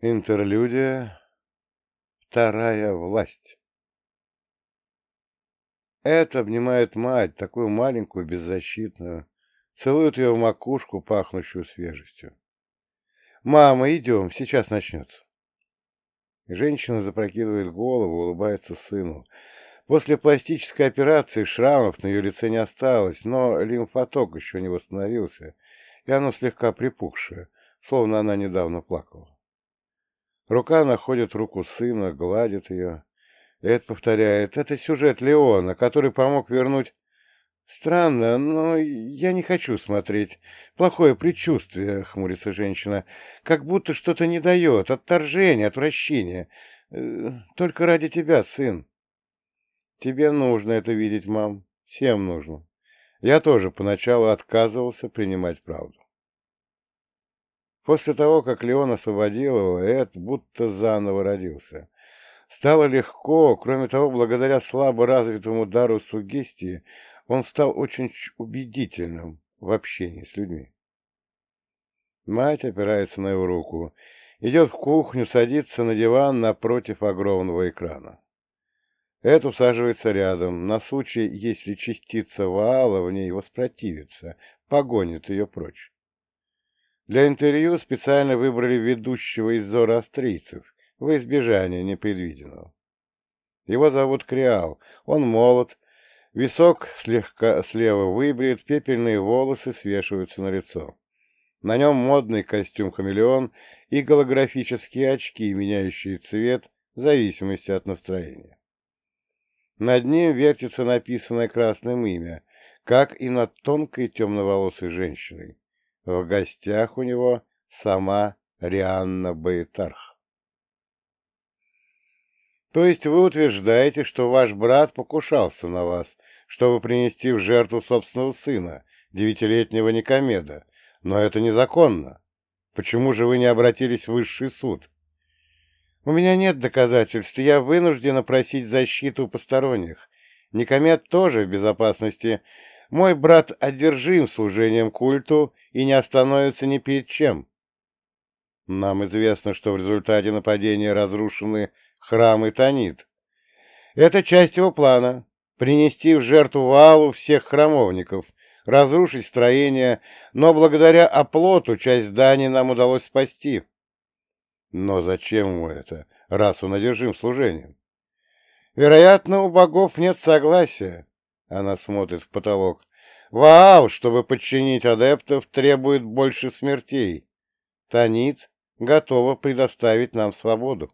Интерлюдия. Вторая власть. Эд обнимает мать, такую маленькую, беззащитную, целует ее в макушку, пахнущую свежестью. «Мама, идем, сейчас начнется». Женщина запрокидывает голову, улыбается сыну. После пластической операции шрамов на ее лице не осталось, но лимфоток еще не восстановился, и оно слегка припухшее, словно она недавно плакала. Рука находит руку сына, гладит ее. Эд повторяет, это сюжет Леона, который помог вернуть... Странно, но я не хочу смотреть. Плохое предчувствие, хмурится женщина. Как будто что-то не дает, отторжение, отвращение. Э, только ради тебя, сын. Тебе нужно это видеть, мам. Всем нужно. Я тоже поначалу отказывался принимать правду. После того, как Леон освободил его, Эд будто заново родился. Стало легко, кроме того, благодаря слабо развитому дару сугестии, он стал очень убедительным в общении с людьми. Мать опирается на его руку, идет в кухню, садится на диван напротив огромного экрана. Эд усаживается рядом, на случай, если частица Ваала в ней воспротивится, погонит ее прочь. Для интервью специально выбрали ведущего из зороастрийцев, во избежание непредвиденного. Его зовут Криал, он молод, висок слегка слева выбрит, пепельные волосы свешиваются на лицо. На нем модный костюм-хамелеон и голографические очки, меняющие цвет в зависимости от настроения. Над ним вертится написанное красным имя, как и над тонкой темноволосой женщиной. В гостях у него сама Рианна Баэтарх. То есть вы утверждаете, что ваш брат покушался на вас, чтобы принести в жертву собственного сына, девятилетнего Никомеда, но это незаконно. Почему же вы не обратились в высший суд? У меня нет доказательств, я вынуждена просить защиту посторонних. Никомед тоже в безопасности, мой брат одержим служением культу и не остановится ни перед чем. Нам известно, что в результате нападения разрушены храм и Танит. Это часть его плана — принести в жертву Валу всех храмовников, разрушить строение, но благодаря оплоту часть зданий нам удалось спасти. Но зачем ему это, раз он одержим служением? Вероятно, у богов нет согласия. Она смотрит в потолок. Ваал, чтобы подчинить адептов, требует больше смертей. Танит готова предоставить нам свободу.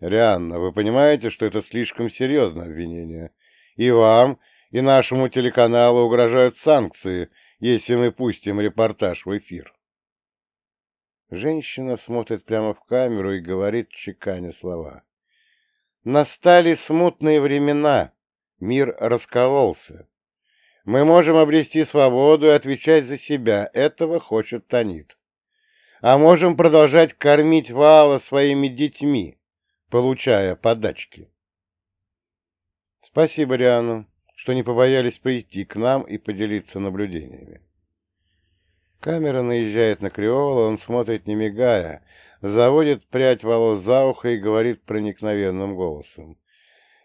Рианна, вы понимаете, что это слишком серьезное обвинение? И вам, и нашему телеканалу угрожают санкции, если мы пустим репортаж в эфир. Женщина смотрит прямо в камеру и говорит, чеканя слова. Настали смутные времена. Мир раскололся. Мы можем обрести свободу и отвечать за себя. Этого хочет Танит. А можем продолжать кормить Вала своими детьми, получая подачки. Спасибо, Риану, что не побоялись прийти к нам и поделиться наблюдениями. Камера наезжает на Криола, он смотрит не мигая, заводит прядь волос за ухо и говорит проникновенным голосом.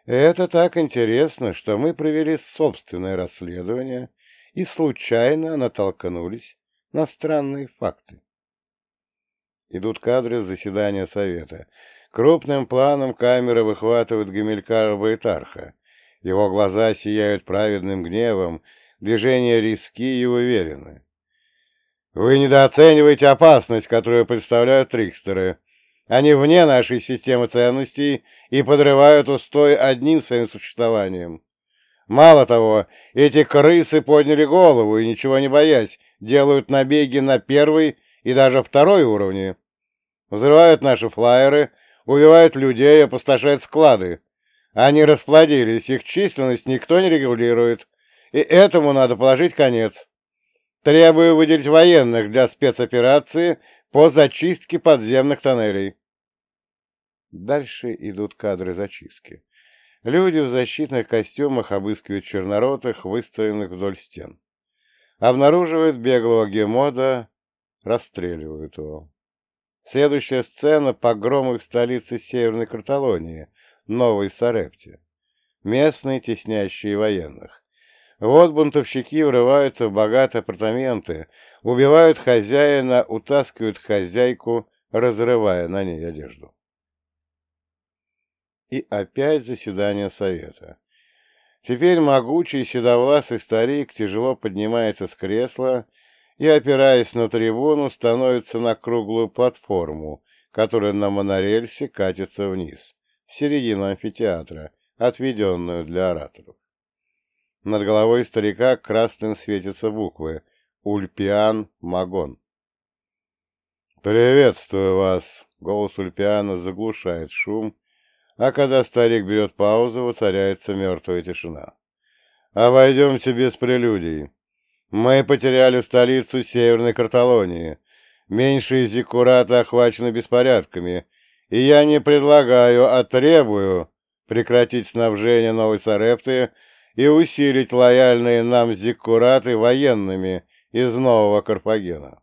Это так интересно, что мы провели собственное расследование и случайно натолкнулись на странные факты. Идут кадры заседания совета. Крупным планом камера выхватывает Гамилькара Байтарха. Его глаза сияют праведным гневом, движения риски и уверены. «Вы недооцениваете опасность, которую представляют трикстеры», они вне нашей системы ценностей и подрывают устой одним своим существованием. Мало того, эти крысы подняли голову и, ничего не боясь, делают набеги на первый и даже второй уровни. Взрывают наши флайеры, убивают людей, опустошают склады. Они расплодились, их численность никто не регулирует, и этому надо положить конец. Требую выделить военных для спецоперации по зачистке подземных тоннелей. Дальше идут кадры зачистки. Люди в защитных костюмах обыскивают черноротых, выстроенных вдоль стен. Обнаруживают беглого гемода, расстреливают его. Следующая сцена — погромы в столице Северной Карталонии, Новой Сарепте. Местные, теснящие военных. Вот бунтовщики врываются в богатые апартаменты, убивают хозяина, утаскивают хозяйку, разрывая на ней одежду. И опять заседание совета. Теперь могучий седовласый старик тяжело поднимается с кресла и, опираясь на трибуну, становится на круглую платформу, которая на монорельсе катится вниз, в середину амфитеатра, отведенную для ораторов. Над головой старика красным светятся буквы «Ульпиан Магон». «Приветствую вас!» — голос Ульпиана заглушает шум, а когда старик берет паузу, воцаряется мертвая тишина. «Обойдемте без прелюдий. Мы потеряли столицу Северной Карталонии. Меньшие зиккураты охвачены беспорядками, и я не предлагаю, а требую прекратить снабжение Новой Сарепты и усилить лояльные нам зиккураты военными из Нового Карфагена».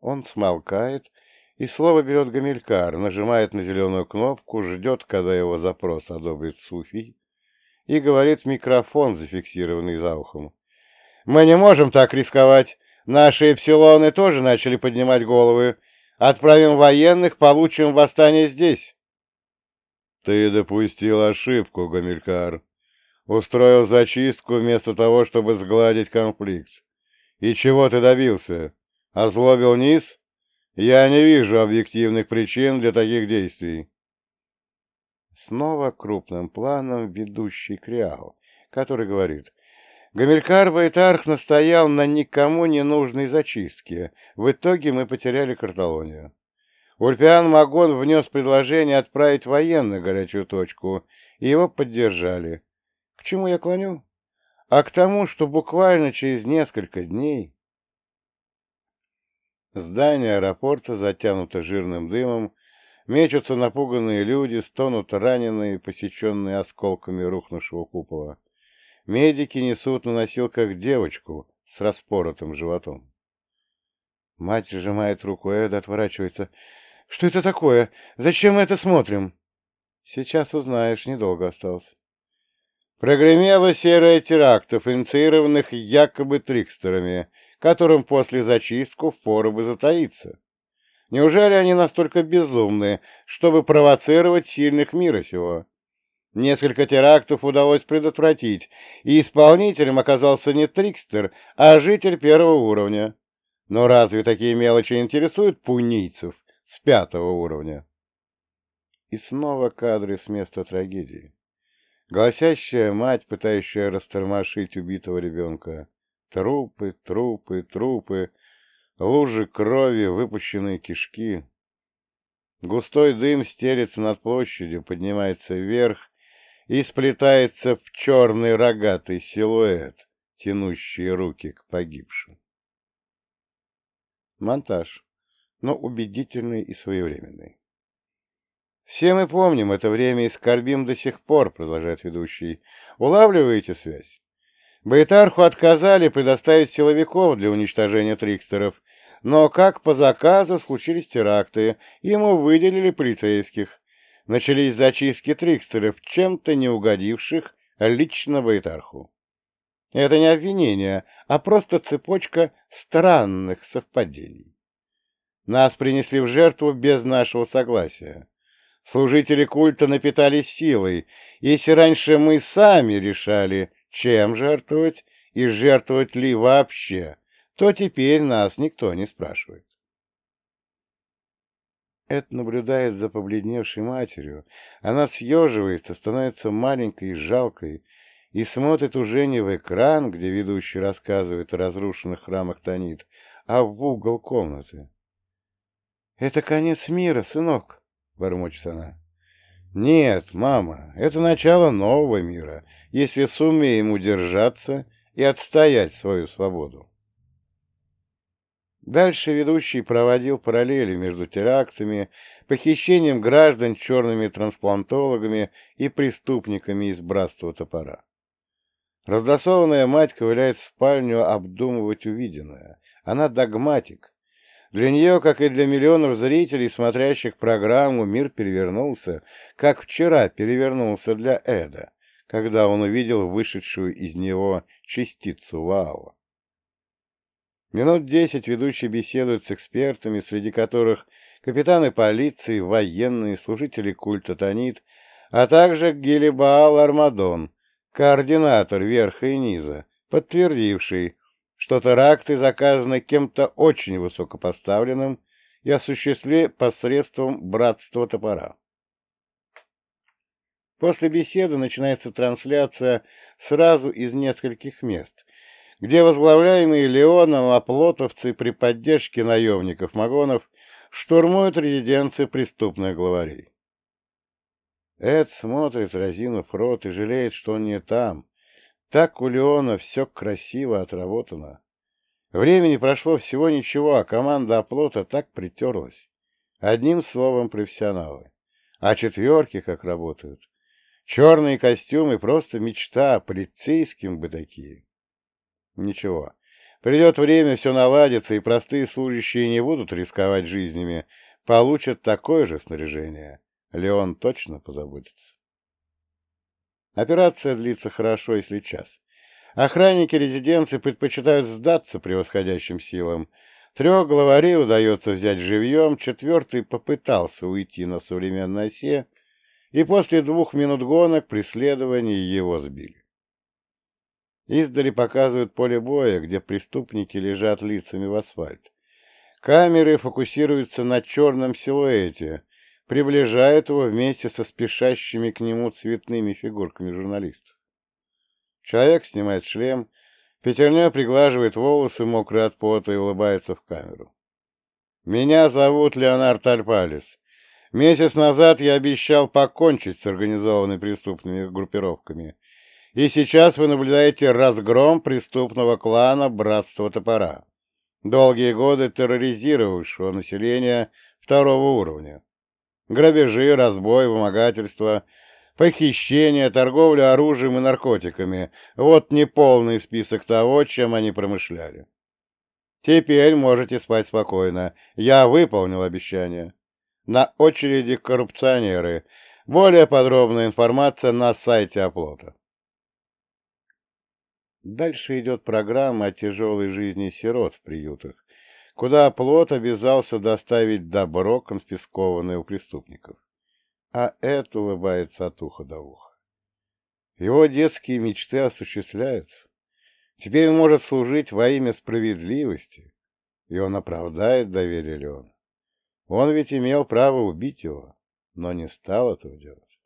Он смолкает и слово берет Гамилькар, нажимает на зеленую кнопку, ждет, когда его запрос одобрит Суфий, и говорит микрофон, зафиксированный за ухом. «Мы не можем так рисковать. Наши эпсилоны тоже начали поднимать головы. Отправим военных, получим восстание здесь». «Ты допустил ошибку, Гамилькар. Устроил зачистку вместо того, чтобы сгладить конфликт. И чего ты добился? Озлобил низ?» Я не вижу объективных причин для таких действий. Снова крупным планом ведущий Криал, который говорит, Гамилькар Байтарх настоял на никому не нужной зачистке. В итоге мы потеряли Карталонию. Ульпиан Магон внес предложение отправить военных горячую точку, и его поддержали. К чему я клоню? А к тому, что буквально через несколько дней Здание аэропорта затянуто жирным дымом, мечутся напуганные люди, стонут раненые, посеченные осколками рухнувшего купола. Медики несут на носилках девочку с распоротым животом. Мать сжимает руку Эда, отворачивается. «Что это такое? Зачем мы это смотрим?» «Сейчас узнаешь, недолго осталось». Прогремела серия терактов, инициированных якобы трикстерами, которым после зачистку впору бы затаиться. Неужели они настолько безумны, чтобы провоцировать сильных мира сего? Несколько терактов удалось предотвратить, и исполнителем оказался не Трикстер, а житель первого уровня. Но разве такие мелочи интересуют пунийцев с пятого уровня? И снова кадры с места трагедии. Голосящая мать, пытающая растормошить убитого ребенка. Трупы, трупы, трупы, лужи крови, выпущенные кишки. Густой дым стелется над площадью, поднимается вверх и сплетается в черный рогатый силуэт, тянущий руки к погибшим. Монтаж, но убедительный и своевременный. «Все мы помним это время и скорбим до сих пор», — продолжает ведущий. «Улавливаете связь? Байтарху отказали предоставить силовиков для уничтожения трикстеров, но как по заказу случились теракты, ему выделили полицейских. Начались зачистки трикстеров, чем-то не угодивших лично Байтарху. Это не обвинение, а просто цепочка странных совпадений. Нас принесли в жертву без нашего согласия. Служители культа напитались силой. Если раньше мы сами решали, чем жертвовать и жертвовать ли вообще, то теперь нас никто не спрашивает. Эд наблюдает за побледневшей матерью. Она съеживается, становится маленькой и жалкой, и смотрит уже не в экран, где ведущий рассказывает о разрушенных храмах Танит, а в угол комнаты. «Это конец мира, сынок», — бормочет она. «Нет, мама, это начало нового мира, если сумеем удержаться и отстоять свою свободу». Дальше ведущий проводил параллели между терактами, похищением граждан черными трансплантологами и преступниками из братства топора. Раздосованная мать ковыляет в спальню обдумывать увиденное. Она догматик. Для нее, как и для миллионов зрителей, смотрящих программу, мир перевернулся, как вчера перевернулся для Эда, когда он увидел вышедшую из него частицу Ваала. Минут десять ведущий беседует с экспертами, среди которых капитаны полиции, военные, служители культа Танит, а также Гелибаал Армадон, координатор верха и низа, подтвердивший, что теракты заказаны кем-то очень высокопоставленным и осуществле посредством братства топора. После беседы начинается трансляция сразу из нескольких мест, где возглавляемые Леоном оплотовцы при поддержке наемников-магонов штурмуют резиденции преступных главарей. Эд смотрит, разинув рот, и жалеет, что он не там. Так у Леона все красиво отработано. Времени прошло всего ничего, а команда оплота так притерлась. Одним словом, профессионалы. А четверки как работают. Черные костюмы — просто мечта, полицейским бы такие. Ничего. Придет время, все наладится, и простые служащие не будут рисковать жизнями, получат такое же снаряжение. Леон точно позаботится. Операция длится хорошо, если час. Охранники резиденции предпочитают сдаться превосходящим силам. Трех главарей удается взять живьем, четвертый попытался уйти на современной осе, и после двух минут гонок преследования его сбили. Издали показывают поле боя, где преступники лежат лицами в асфальт. Камеры фокусируются на черном силуэте, приближает его вместе со спешащими к нему цветными фигурками журналистов. Человек снимает шлем, пятерня приглаживает волосы, мокрые от пота, и улыбается в камеру. «Меня зовут Леонард Альпалис. Месяц назад я обещал покончить с организованными преступными группировками, и сейчас вы наблюдаете разгром преступного клана Братства Топора, долгие годы терроризировавшего население второго уровня грабежи, разбой, вымогательство, похищение, торговля оружием и наркотиками. Вот неполный список того, чем они промышляли. Теперь можете спать спокойно. Я выполнил обещание. На очереди коррупционеры. Более подробная информация на сайте оплота. Дальше идет программа о тяжелой жизни сирот в приютах, куда плот обязался доставить добро, конфискованное у преступников. А это улыбается от уха до уха. Его детские мечты осуществляются. Теперь он может служить во имя справедливости, и он оправдает доверие Леона. Он ведь имел право убить его, но не стал этого делать.